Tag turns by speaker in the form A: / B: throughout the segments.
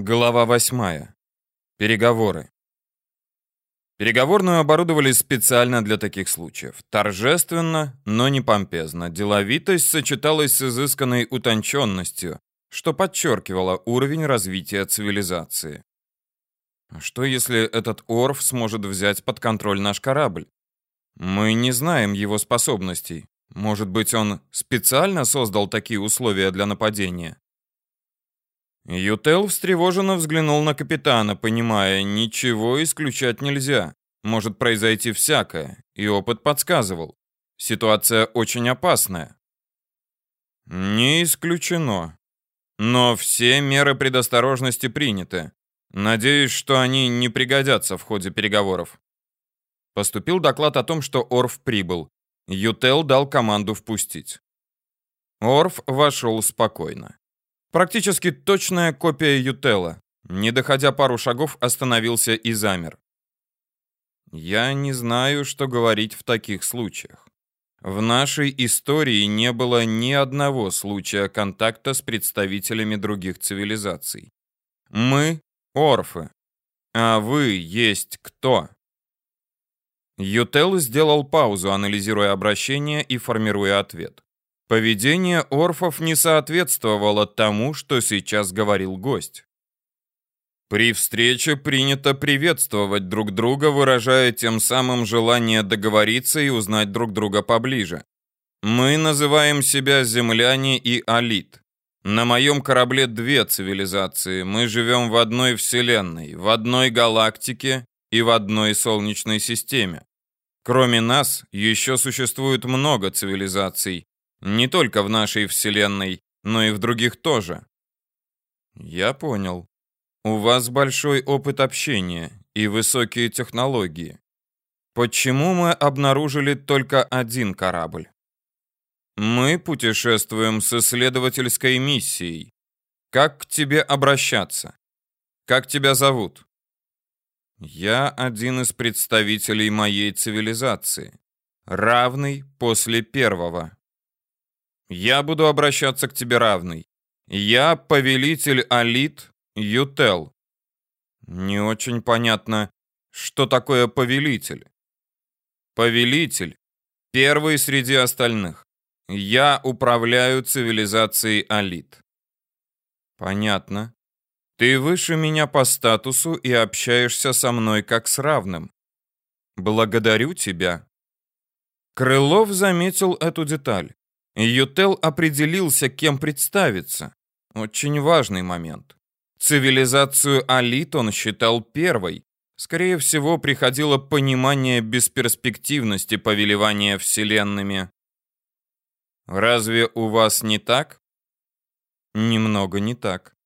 A: Глава восьмая. Переговоры. Переговорную оборудовали специально для таких случаев. Торжественно, но не помпезно. Деловитость сочеталась с изысканной утонченностью, что подчеркивало уровень развития цивилизации. Что если этот Орф сможет взять под контроль наш корабль? Мы не знаем его способностей. Может быть, он специально создал такие условия для нападения? Ютел встревоженно взглянул на капитана, понимая, ничего исключать нельзя. Может произойти всякое, и опыт подсказывал. Ситуация очень опасная. Не исключено. Но все меры предосторожности приняты. Надеюсь, что они не пригодятся в ходе переговоров. Поступил доклад о том, что Орф прибыл. Ютел дал команду впустить. Орф вошел спокойно. Практически точная копия Ютелла. Не доходя пару шагов, остановился и замер. Я не знаю, что говорить в таких случаях. В нашей истории не было ни одного случая контакта с представителями других цивилизаций. Мы — орфы. А вы есть кто? Ютел сделал паузу, анализируя обращение и формируя ответ. Поведение орфов не соответствовало тому, что сейчас говорил гость. При встрече принято приветствовать друг друга, выражая тем самым желание договориться и узнать друг друга поближе. Мы называем себя земляне и алит. На моем корабле две цивилизации. Мы живем в одной вселенной, в одной галактике и в одной солнечной системе. Кроме нас, еще существует много цивилизаций, не только в нашей вселенной, но и в других тоже. Я понял. У вас большой опыт общения и высокие технологии. Почему мы обнаружили только один корабль? Мы путешествуем с исследовательской миссией. Как к тебе обращаться? Как тебя зовут? Я один из представителей моей цивилизации, равный после первого. Я буду обращаться к тебе равный. Я повелитель Алит Ютел. Не очень понятно, что такое повелитель. Повелитель — первый среди остальных. Я управляю цивилизацией Алит. Понятно. Ты выше меня по статусу и общаешься со мной как с равным. Благодарю тебя. Крылов заметил эту деталь. Ютел определился, кем представиться. Очень важный момент. Цивилизацию Алит он считал первой. Скорее всего, приходило понимание бесперспективности повелевания вселенными. Разве у вас не так? Немного не так.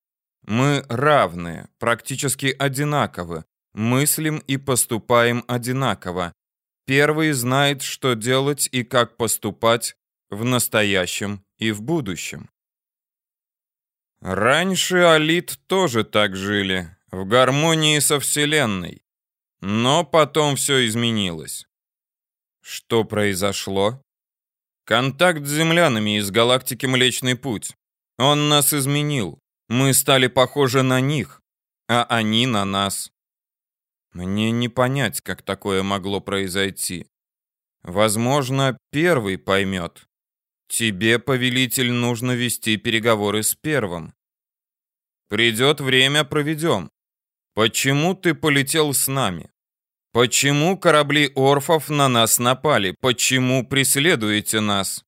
A: Мы равные, практически одинаковы, мыслим и поступаем одинаково. Первый знает, что делать и как поступать, в настоящем и в будущем. Раньше Алит тоже так жили, в гармонии со Вселенной. Но потом все изменилось. Что произошло? Контакт с землянами из галактики Млечный Путь. Он нас изменил. Мы стали похожи на них, а они на нас. Мне не понять, как такое могло произойти. Возможно, первый поймет. Тебе, повелитель, нужно вести переговоры с первым. Придет время, проведем. Почему ты полетел с нами? Почему корабли орфов на нас напали? Почему преследуете нас?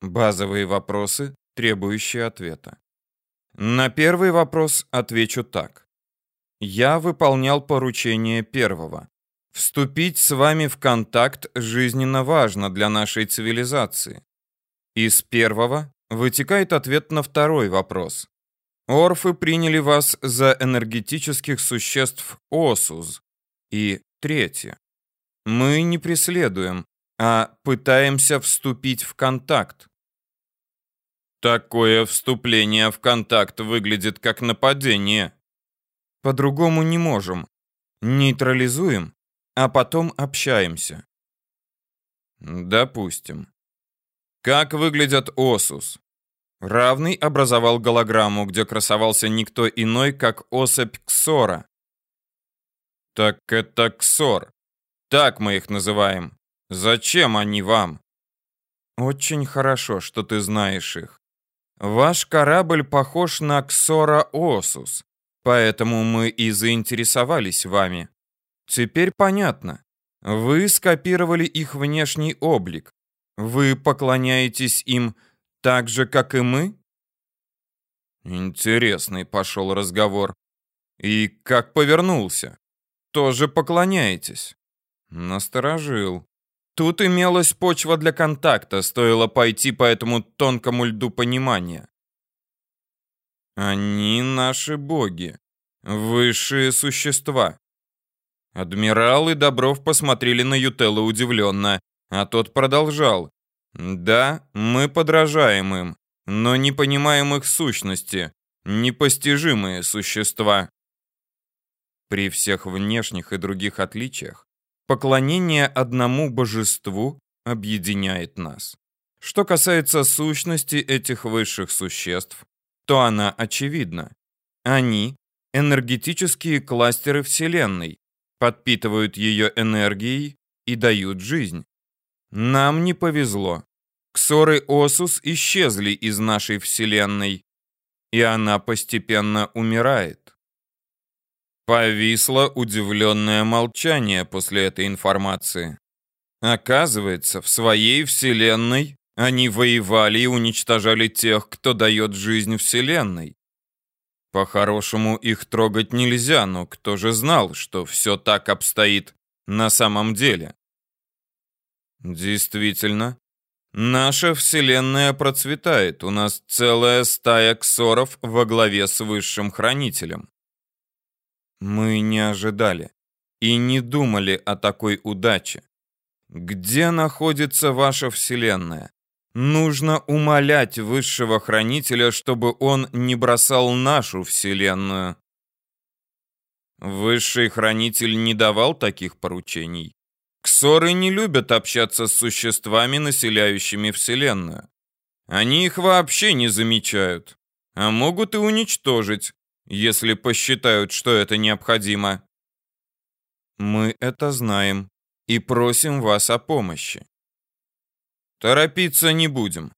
A: Базовые вопросы, требующие ответа. На первый вопрос отвечу так. Я выполнял поручение первого. Вступить с вами в контакт жизненно важно для нашей цивилизации. Из первого вытекает ответ на второй вопрос. Орфы приняли вас за энергетических существ Осуз. И третье. Мы не преследуем, а пытаемся вступить в контакт. Такое вступление в контакт выглядит как нападение. По-другому не можем. Нейтрализуем, а потом общаемся. Допустим. Как выглядят Осус? Равный образовал голограмму, где красовался никто иной, как особь Ксора. Так это Ксор. Так мы их называем. Зачем они вам? Очень хорошо, что ты знаешь их. Ваш корабль похож на Ксора Осус, поэтому мы и заинтересовались вами. Теперь понятно. Вы скопировали их внешний облик. Вы поклоняетесь им так же, как и мы? Интересный пошел разговор. И как повернулся? Тоже поклоняетесь? Насторожил. Тут имелась почва для контакта, стоило пойти по этому тонкому льду понимания. Они наши боги, высшие существа. Адмирал и Добров посмотрели на Ютелла удивленно, а тот продолжал. Да, мы подражаем им, но не понимаем их сущности, непостижимые существа. При всех внешних и других отличиях Поклонение одному божеству объединяет нас. Что касается сущности этих высших существ, то она очевидна. Они — энергетические кластеры Вселенной, подпитывают ее энергией и дают жизнь. Нам не повезло. Ксоры Осус исчезли из нашей Вселенной, и она постепенно умирает. Повисло удивленное молчание после этой информации. Оказывается, в своей вселенной они воевали и уничтожали тех, кто дает жизнь вселенной. По-хорошему их трогать нельзя, но кто же знал, что все так обстоит на самом деле? Действительно, наша вселенная процветает. У нас целая стая ксоров во главе с высшим хранителем. Мы не ожидали и не думали о такой удаче. Где находится ваша вселенная? Нужно умолять высшего хранителя, чтобы он не бросал нашу вселенную. Высший хранитель не давал таких поручений. Ксоры не любят общаться с существами, населяющими вселенную. Они их вообще не замечают, а могут и уничтожить, если посчитают, что это необходимо. Мы это знаем и просим вас о помощи. Торопиться не будем.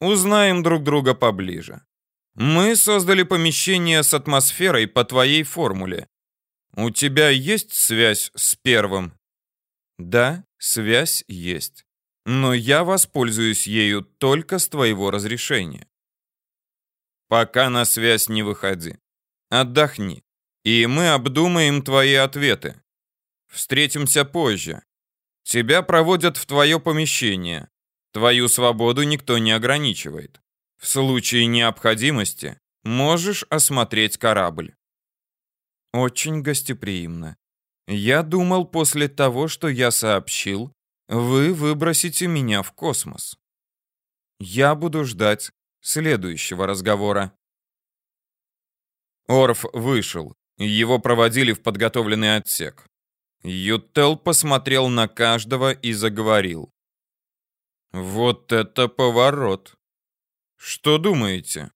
A: Узнаем друг друга поближе. Мы создали помещение с атмосферой по твоей формуле. У тебя есть связь с первым? Да, связь есть. Но я воспользуюсь ею только с твоего разрешения. Пока на связь не выходи. Отдохни, и мы обдумаем твои ответы. Встретимся позже. Тебя проводят в твое помещение. Твою свободу никто не ограничивает. В случае необходимости можешь осмотреть корабль. Очень гостеприимно. Я думал, после того, что я сообщил, вы выбросите меня в космос. Я буду ждать следующего разговора. Орф вышел. Его проводили в подготовленный отсек. Ютел посмотрел на каждого и заговорил. «Вот это поворот! Что думаете?»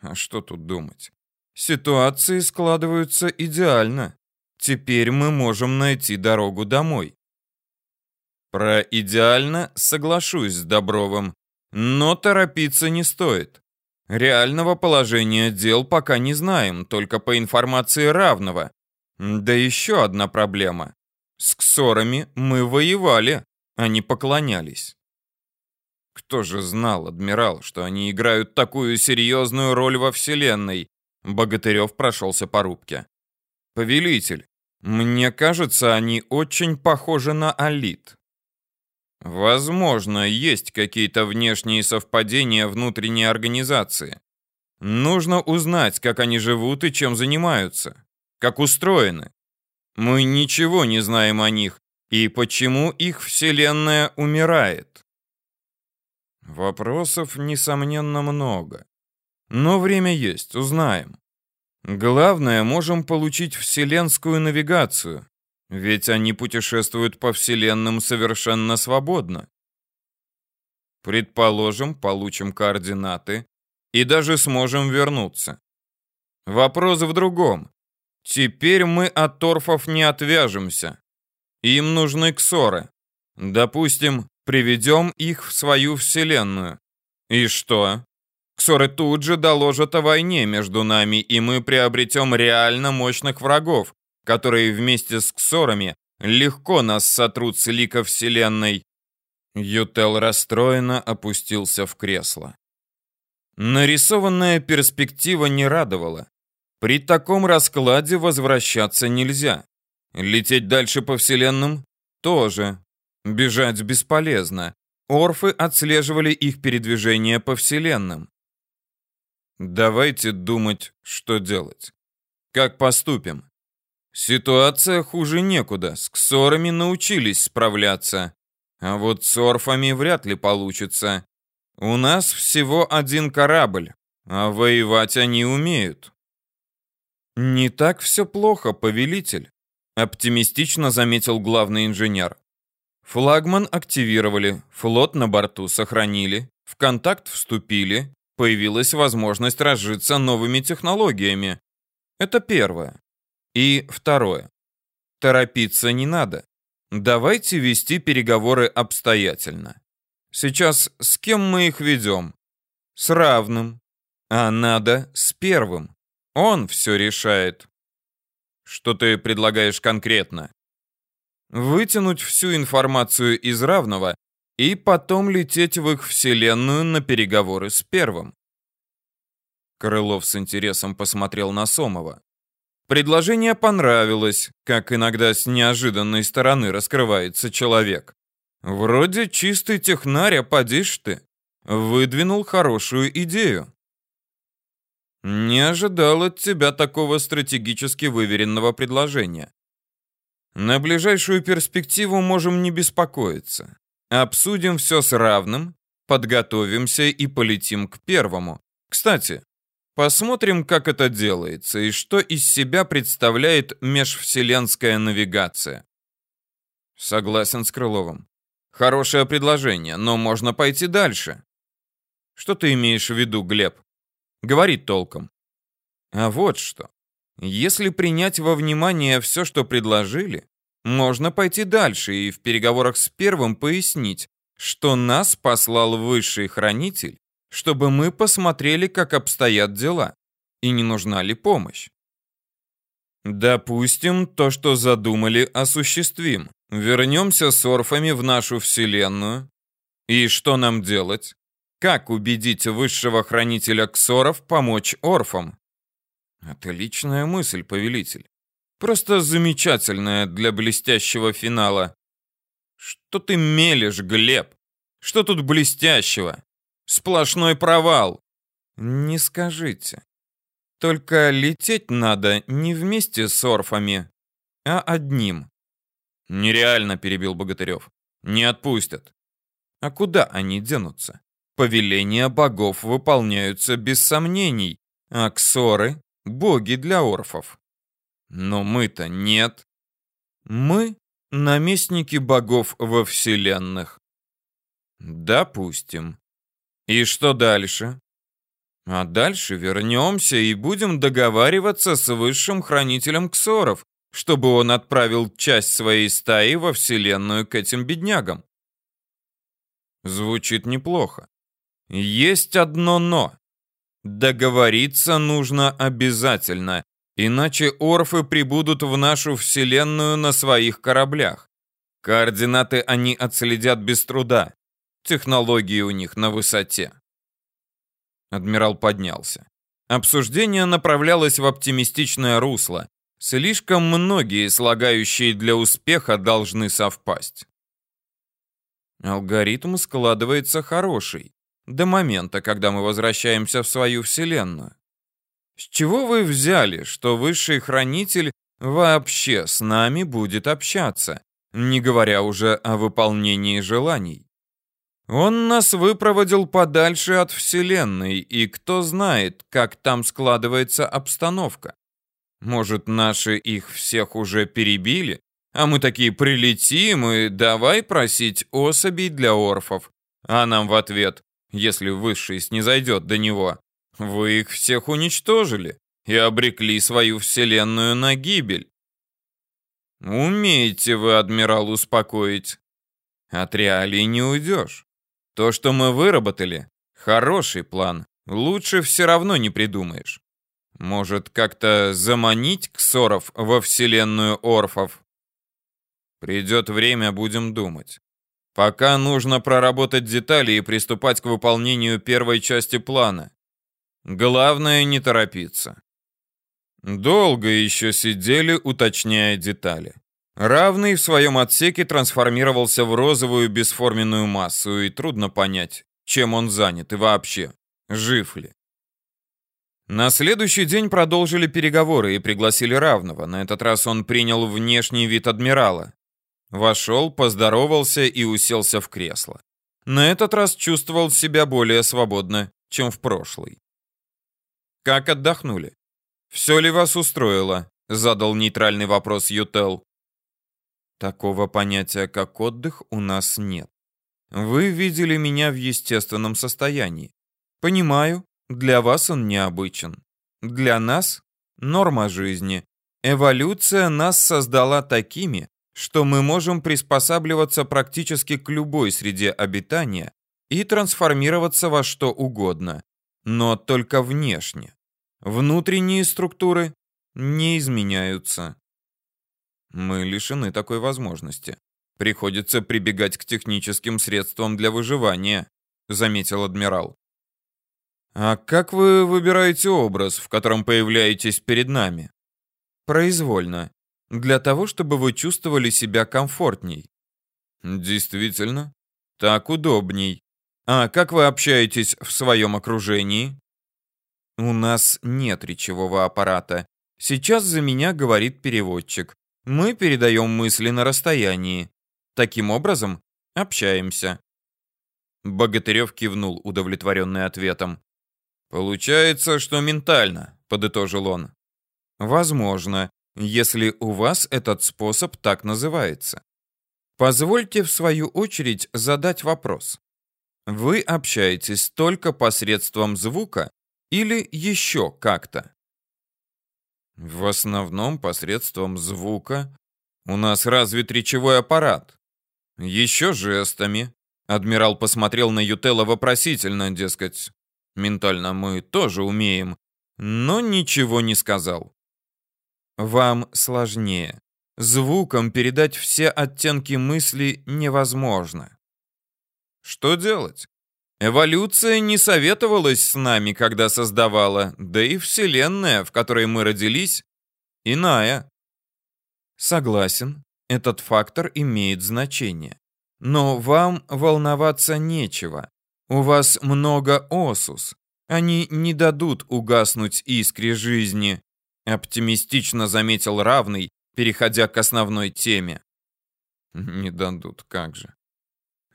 A: «А что тут думать? Ситуации складываются идеально. Теперь мы можем найти дорогу домой». Про идеально соглашусь с Добровым, но торопиться не стоит. Реального положения дел пока не знаем, только по информации равного. Да еще одна проблема. С ксорами мы воевали, а не поклонялись. Кто же знал, адмирал, что они играют такую серьезную роль во Вселенной? Богатырев прошелся по рубке. Повелитель, мне кажется, они очень похожи на Алит. Возможно, есть какие-то внешние совпадения внутренней организации. Нужно узнать, как они живут и чем занимаются, как устроены. Мы ничего не знаем о них и почему их вселенная умирает. Вопросов, несомненно, много. Но время есть, узнаем. Главное, можем получить вселенскую навигацию, ведь они путешествуют по вселенным совершенно свободно. Предположим, получим координаты, и даже сможем вернуться. Вопрос в другом. Теперь мы от торфов не отвяжемся. Им нужны ксоры. Допустим, приведем их в свою вселенную. И что? Ксоры тут же доложат о войне между нами, и мы приобретем реально мощных врагов, которые вместе с ксорами легко нас сотрут с лика вселенной. Ютел расстроенно опустился в кресло. Нарисованная перспектива не радовала. При таком раскладе возвращаться нельзя. Лететь дальше по вселенным тоже. Бежать бесполезно. Орфы отслеживали их передвижение по вселенным. Давайте думать, что делать. Как поступим? Ситуация хуже некуда. С ксорами научились справляться. А вот с орфами вряд ли получится. У нас всего один корабль, а воевать они умеют. Не так все плохо, повелитель, оптимистично заметил главный инженер. Флагман активировали, флот на борту сохранили, в контакт вступили, появилась возможность разжиться новыми технологиями. Это первое. И второе. Торопиться не надо. Давайте вести переговоры обстоятельно. Сейчас с кем мы их ведем? С равным. А надо с первым. Он все решает. Что ты предлагаешь конкретно? Вытянуть всю информацию из равного и потом лететь в их вселенную на переговоры с первым. Крылов с интересом посмотрел на Сомова. Предложение понравилось, как иногда с неожиданной стороны раскрывается человек. Вроде чистый технарь, а подишь ты. Выдвинул хорошую идею. Не ожидал от тебя такого стратегически выверенного предложения. На ближайшую перспективу можем не беспокоиться. Обсудим все с равным, подготовимся и полетим к первому. Кстати, посмотрим, как это делается и что из себя представляет межвселенская навигация. Согласен с Крыловым. Хорошее предложение, но можно пойти дальше. Что ты имеешь в виду, Глеб? Говори толком. А вот что. Если принять во внимание все, что предложили, можно пойти дальше и в переговорах с первым пояснить, что нас послал высший хранитель, чтобы мы посмотрели, как обстоят дела, и не нужна ли помощь. Допустим, то, что задумали, осуществим. Вернемся с орфами в нашу вселенную. И что нам делать? Как убедить высшего хранителя ксоров помочь орфам? Отличная мысль, повелитель. Просто замечательная для блестящего финала. Что ты мелешь, Глеб? Что тут блестящего? Сплошной провал. Не скажите. Только лететь надо не вместе с орфами, а одним. Нереально, перебил Богатырев. Не отпустят. А куда они денутся? Повеления богов выполняются без сомнений, а ксоры — боги для орфов. Но мы-то нет. Мы — наместники богов во вселенных. Допустим. И что дальше? А дальше вернемся и будем договариваться с высшим хранителем ксоров, чтобы он отправил часть своей стаи во вселенную к этим беднягам. Звучит неплохо. Есть одно «но». Договориться нужно обязательно, иначе орфы прибудут в нашу вселенную на своих кораблях. Координаты они отследят без труда. Технологии у них на высоте. Адмирал поднялся. Обсуждение направлялось в оптимистичное русло. Слишком многие слагающие для успеха должны совпасть. Алгоритм складывается хороший до момента, когда мы возвращаемся в свою вселенную. С чего вы взяли, что высший хранитель вообще с нами будет общаться, не говоря уже о выполнении желаний? Он нас выпроводил подальше от вселенной, и кто знает, как там складывается обстановка. Может, наши их всех уже перебили, а мы такие прилетим и давай просить особей для орфов. А нам в ответ если Высший снизойдет до него. Вы их всех уничтожили и обрекли свою вселенную на гибель. Умеете вы, адмирал, успокоить. От реалий не уйдешь. То, что мы выработали, хороший план. Лучше все равно не придумаешь. Может, как-то заманить ксоров во вселенную орфов? Придет время, будем думать. Пока нужно проработать детали и приступать к выполнению первой части плана. Главное не торопиться. Долго еще сидели, уточняя детали. Равный в своем отсеке трансформировался в розовую бесформенную массу, и трудно понять, чем он занят и вообще, жив ли. На следующий день продолжили переговоры и пригласили равного. На этот раз он принял внешний вид адмирала. Вошел, поздоровался и уселся в кресло. На этот раз чувствовал себя более свободно, чем в прошлый. «Как отдохнули? Все ли вас устроило?» — задал нейтральный вопрос Ютел. «Такого понятия, как отдых, у нас нет. Вы видели меня в естественном состоянии. Понимаю, для вас он необычен. Для нас — норма жизни. Эволюция нас создала такими, что мы можем приспосабливаться практически к любой среде обитания и трансформироваться во что угодно, но только внешне. Внутренние структуры не изменяются. Мы лишены такой возможности. Приходится прибегать к техническим средствам для выживания, заметил адмирал. А как вы выбираете образ, в котором появляетесь перед нами? Произвольно. Для того, чтобы вы чувствовали себя комфортней. Действительно, так удобней. А как вы общаетесь в своем окружении? У нас нет речевого аппарата. Сейчас за меня говорит переводчик. Мы передаем мысли на расстоянии. Таким образом, общаемся. Богатырев кивнул, удовлетворенный ответом. «Получается, что ментально», — подытожил он. «Возможно, если у вас этот способ так называется. Позвольте, в свою очередь, задать вопрос. Вы общаетесь только посредством звука или еще как-то?» «В основном посредством звука. У нас развит речевой аппарат. Еще жестами». Адмирал посмотрел на Ютелла вопросительно, дескать, Ментально мы тоже умеем, но ничего не сказал. Вам сложнее. Звуком передать все оттенки мысли невозможно. Что делать? Эволюция не советовалась с нами, когда создавала, да и Вселенная, в которой мы родились, иная. Согласен, этот фактор имеет значение. Но вам волноваться нечего. У вас много осус. Они не дадут угаснуть искре жизни, оптимистично заметил равный, переходя к основной теме. Не дадут, как же.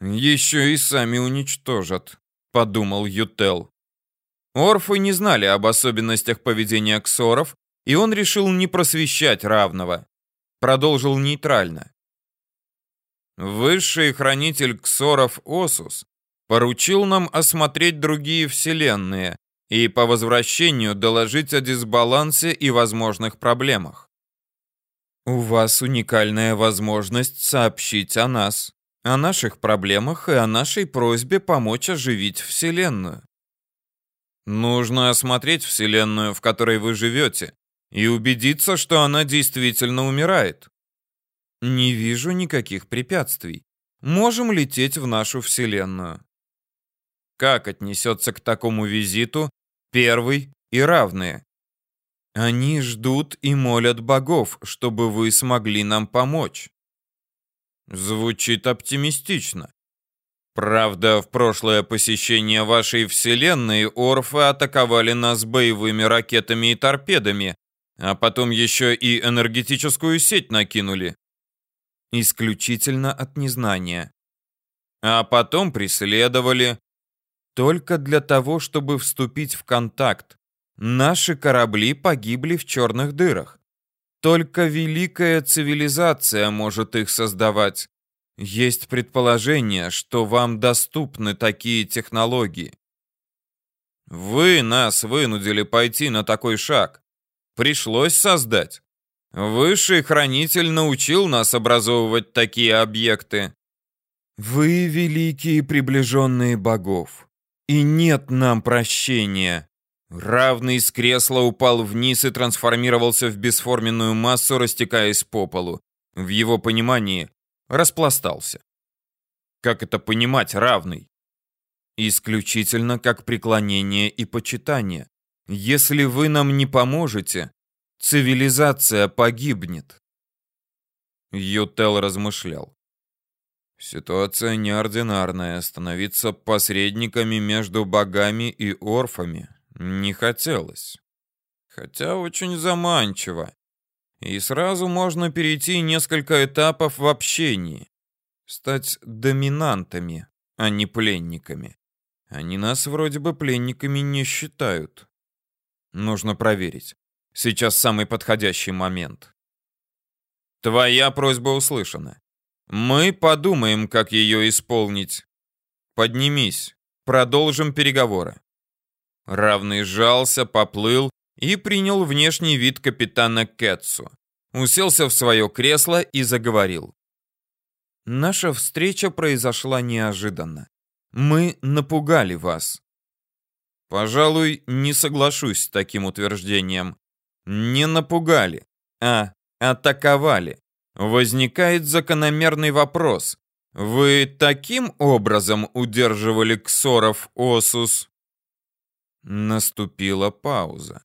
A: Еще и сами уничтожат, подумал Ютел. Орфы не знали об особенностях поведения ксоров, и он решил не просвещать равного. Продолжил нейтрально. Высший хранитель ксоров Осус поручил нам осмотреть другие вселенные и по возвращению доложить о дисбалансе и возможных проблемах. У вас уникальная возможность сообщить о нас, о наших проблемах и о нашей просьбе помочь оживить вселенную. Нужно осмотреть вселенную, в которой вы живете, и убедиться, что она действительно умирает. Не вижу никаких препятствий. Можем лететь в нашу вселенную. Как отнесется к такому визиту первый и равные? Они ждут и молят богов, чтобы вы смогли нам помочь. Звучит оптимистично. Правда, в прошлое посещение вашей вселенной орфы атаковали нас боевыми ракетами и торпедами, а потом еще и энергетическую сеть накинули. Исключительно от незнания. А потом преследовали, только для того, чтобы вступить в контакт. Наши корабли погибли в черных дырах. Только великая цивилизация может их создавать. Есть предположение, что вам доступны такие технологии. Вы нас вынудили пойти на такой шаг. Пришлось создать. Высший хранитель научил нас образовывать такие объекты.
B: Вы великие приближенные богов, и нет нам прощения.
A: Равный с кресла упал вниз и трансформировался в бесформенную массу, растекаясь по полу. В его понимании распластался. Как это понимать, равный? Исключительно как преклонение и почитание. Если вы нам не поможете, Цивилизация погибнет. Ютел размышлял. Ситуация неординарная. Становиться посредниками между богами и орфами не хотелось. Хотя очень заманчиво. И сразу можно перейти несколько этапов в общении. Стать доминантами, а не пленниками. Они нас вроде бы пленниками не считают. Нужно проверить. Сейчас самый подходящий момент. Твоя просьба услышана. Мы подумаем, как ее исполнить. Поднимись. Продолжим переговоры. Равный сжался, поплыл и принял внешний вид капитана Кэтсу. Уселся в свое кресло и заговорил. Наша встреча произошла неожиданно. Мы напугали вас. Пожалуй, не соглашусь с таким утверждением не напугали, а атаковали. Возникает закономерный вопрос. Вы таким образом удерживали Ксоров Осус? Наступила пауза.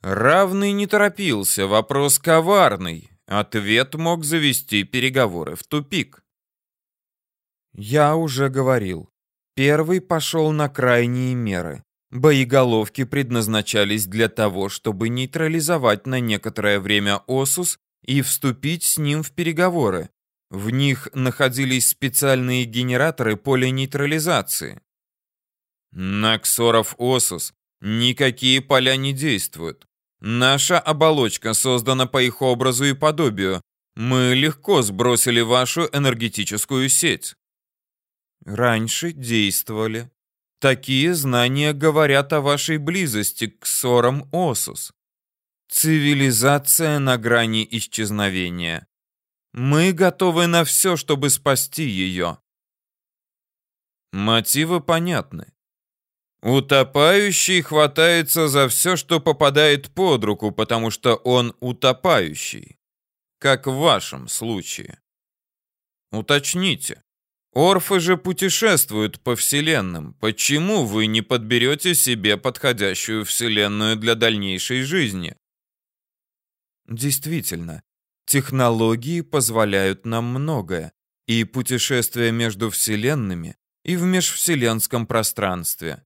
A: Равный не торопился, вопрос коварный. Ответ мог завести переговоры в тупик.
B: Я уже говорил. Первый пошел на крайние меры. Боеголовки предназначались для того, чтобы нейтрализовать на некоторое время Осус и вступить с ним в переговоры. В них находились специальные генераторы поля нейтрализации.
A: На Осус никакие поля не действуют. Наша оболочка создана по их образу и подобию. Мы легко сбросили вашу энергетическую сеть.
B: Раньше действовали. Такие знания говорят о вашей близости к ссорам Осус. Цивилизация на грани исчезновения. Мы готовы на все, чтобы спасти ее.
A: Мотивы понятны. Утопающий хватается за все, что попадает под руку, потому что он утопающий. Как в вашем случае. Уточните. Орфы же путешествуют по вселенным. Почему вы не подберете себе подходящую вселенную для дальнейшей жизни?
B: Действительно, технологии позволяют нам многое. И путешествия между вселенными, и в межвселенском пространстве.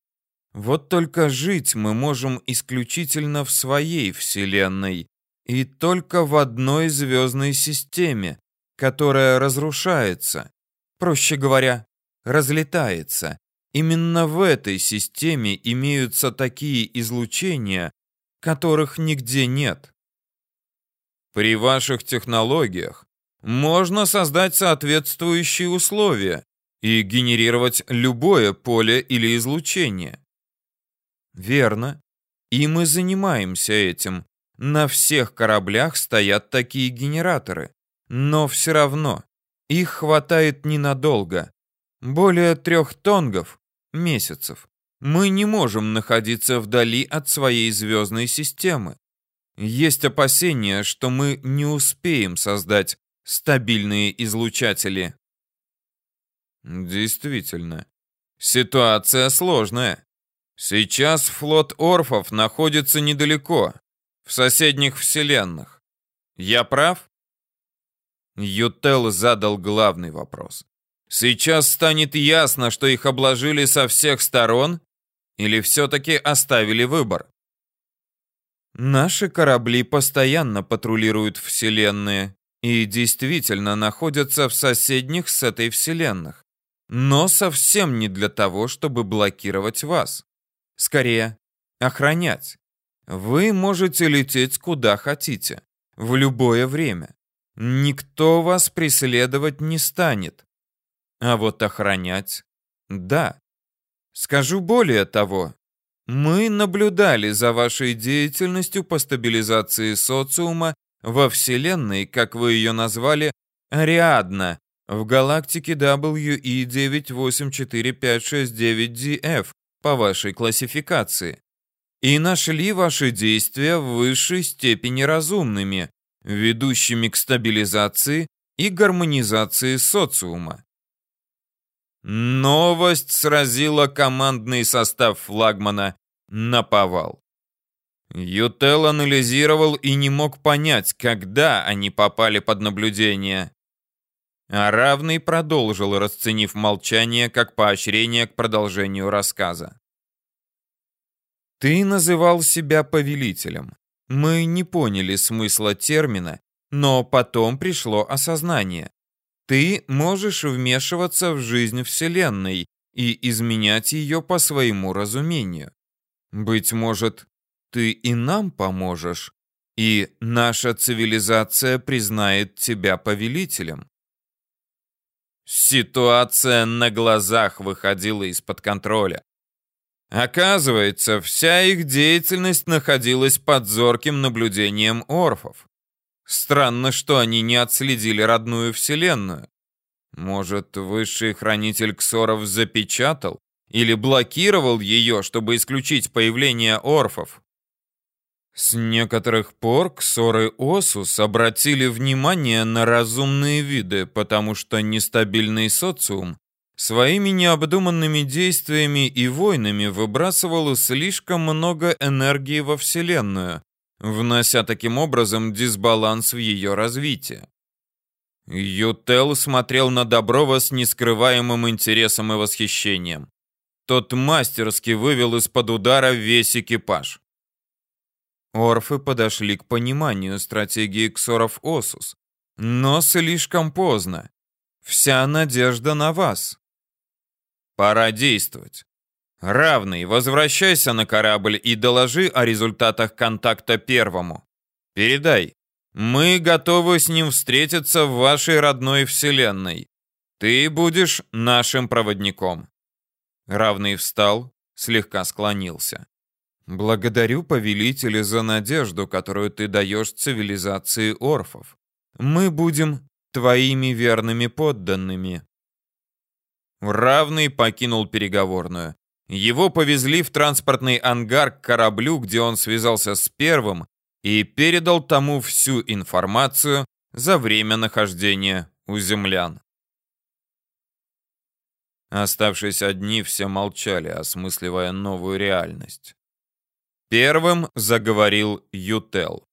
B: Вот только жить мы можем исключительно в своей вселенной и только в одной звездной системе, которая разрушается проще говоря, разлетается. Именно в этой системе имеются такие излучения, которых нигде нет.
A: При ваших технологиях можно создать соответствующие условия и генерировать любое поле или излучение.
B: Верно. И мы занимаемся этим. На всех кораблях стоят такие генераторы. Но все равно их хватает ненадолго. Более трех тонгов, месяцев. Мы не можем находиться вдали от своей звездной системы. Есть опасения, что мы не успеем создать стабильные излучатели.
A: Действительно, ситуация сложная. Сейчас флот Орфов находится недалеко, в соседних вселенных. Я прав? Ютел задал главный вопрос. Сейчас станет ясно, что их обложили со всех сторон или все-таки оставили выбор?
B: Наши корабли постоянно патрулируют вселенные и действительно находятся в соседних с этой вселенных. Но совсем не для того, чтобы блокировать вас. Скорее, охранять. Вы можете лететь куда хотите, в любое время. Никто вас преследовать не станет. А вот охранять — да. Скажу более того, Мы наблюдали за вашей деятельностью по стабилизации социума во Вселенной, как вы ее назвали, Ариадна, в галактике WE9845669DF по вашей классификации. И нашли ваши действия в высшей степени разумными, ведущими к стабилизации и гармонизации социума. Новость сразила командный состав флагмана на повал. Ютел анализировал и не мог понять, когда они попали под наблюдение. А равный продолжил, расценив молчание как поощрение к продолжению рассказа. Ты называл себя повелителем. Мы не поняли смысла термина, но потом пришло осознание. Ты можешь вмешиваться в жизнь Вселенной и изменять ее по своему разумению. Быть может, ты и нам поможешь, и наша цивилизация признает тебя повелителем. Ситуация на глазах выходила из-под контроля. Оказывается, вся их деятельность находилась под зорким наблюдением орфов. Странно, что они не отследили родную вселенную. Может, высший хранитель Ксоров запечатал или блокировал ее, чтобы исключить появление орфов? С некоторых пор Ксоры Осус обратили внимание на разумные виды, потому что нестабильный социум своими необдуманными действиями и войнами выбрасывал слишком много энергии во Вселенную, внося таким образом дисбаланс в ее развитие. Ютел смотрел на Доброва с нескрываемым интересом и восхищением. Тот мастерски вывел из-под удара весь экипаж. Орфы подошли к пониманию стратегии Ксоров Осус, но слишком поздно. Вся надежда на вас. Пора действовать. Равный, возвращайся на корабль и доложи о результатах контакта первому. Передай. Мы готовы с ним встретиться в вашей родной вселенной. Ты будешь нашим проводником. Равный встал, слегка склонился. Благодарю, повелителя, за надежду, которую ты даешь цивилизации орфов. Мы будем твоими верными подданными. Равный покинул переговорную. Его повезли в транспортный ангар к кораблю, где он связался с первым и передал тому всю информацию за время нахождения у землян. Оставшись одни, все молчали, осмысливая новую реальность. Первым заговорил Ютел.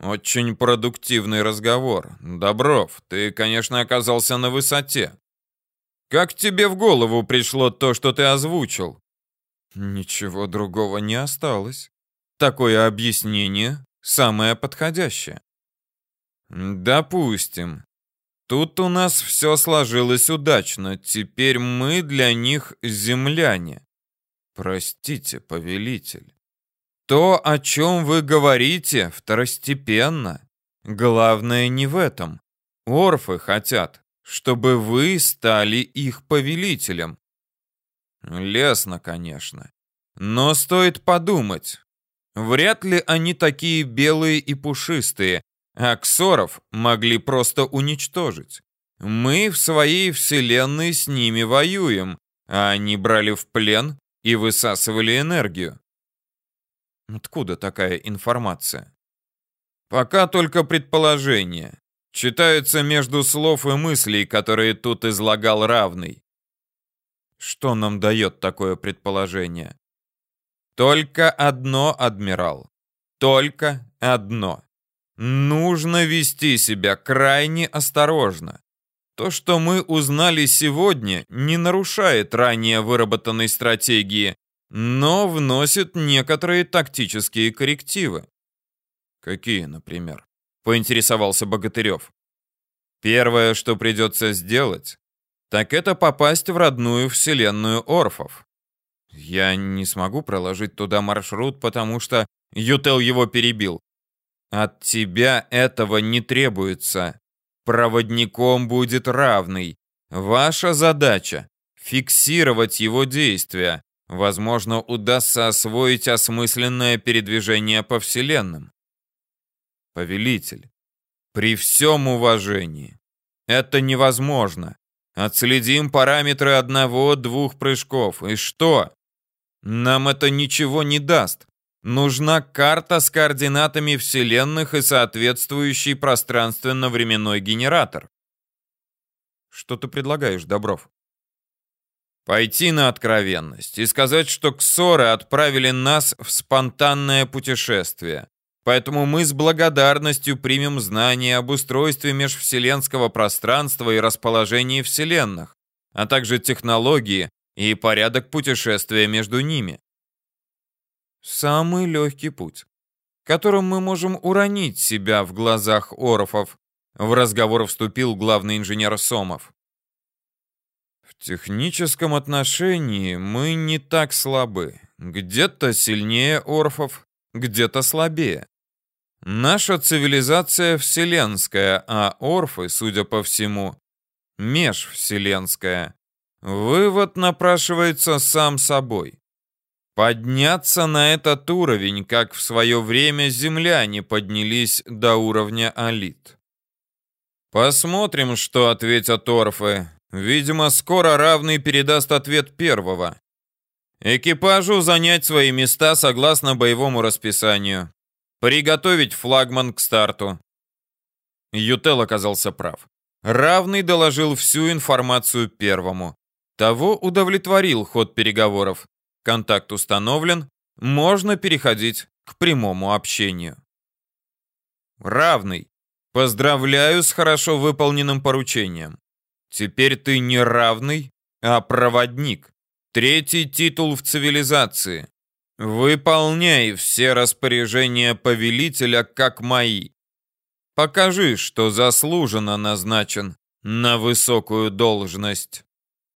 B: «Очень продуктивный разговор. Добров, ты, конечно, оказался на высоте. Как тебе в голову пришло то, что ты озвучил? Ничего другого не осталось. Такое объяснение самое подходящее. Допустим. Тут у нас все сложилось удачно. Теперь мы для них земляне. Простите, повелитель. То, о чем вы говорите, второстепенно. Главное не в этом. Орфы хотят, чтобы вы стали их повелителем. Лесно, конечно. Но стоит подумать. Вряд ли они такие белые и пушистые, а ксоров могли просто уничтожить. Мы в своей вселенной с ними воюем, а они брали в плен и высасывали энергию. Откуда такая информация? Пока только предположение. Читаются между слов и мыслей, которые тут излагал равный. Что нам дает такое предположение? Только одно, адмирал. Только одно. Нужно вести себя крайне осторожно. То, что мы узнали сегодня, не нарушает ранее выработанной стратегии, но вносит некоторые тактические коррективы. Какие, например? поинтересовался Богатырев. Первое, что придется сделать, так это попасть в родную вселенную орфов. Я не смогу проложить туда маршрут, потому что Ютел его перебил. От тебя этого не требуется. Проводником будет равный. Ваша задача — фиксировать его действия,
A: возможно, удастся освоить осмысленное передвижение по вселенным. Повелитель, при всем уважении, это невозможно. Отследим параметры одного-двух прыжков. И что? Нам это ничего не даст. Нужна карта с координатами вселенных и соответствующий пространственно-временной генератор. Что ты предлагаешь, Добров? Пойти на откровенность и сказать, что ксоры отправили нас в спонтанное путешествие. Поэтому мы с благодарностью примем знания об устройстве межвселенского пространства и расположении вселенных, а также технологии и порядок путешествия между ними. Самый легкий путь, которым мы можем уронить себя в глазах орфов, в разговор вступил главный инженер Сомов. В техническом отношении мы не так слабы. Где-то сильнее орфов, где-то слабее. Наша цивилизация вселенская, а орфы, судя по всему, межвселенская. Вывод напрашивается сам собой. Подняться на этот уровень, как в свое время земляне поднялись до уровня алит. Посмотрим, что ответят орфы. Видимо, скоро равный передаст ответ первого. Экипажу занять свои места согласно боевому расписанию. Приготовить флагман к старту. Ютел оказался прав. Равный доложил всю информацию первому. Того удовлетворил ход переговоров. Контакт установлен, можно переходить к прямому общению. Равный. Поздравляю с хорошо выполненным поручением. Теперь ты не равный, а проводник. Третий титул в цивилизации. Выполняй все распоряжения повелителя, как мои. Покажи, что заслуженно назначен на высокую должность.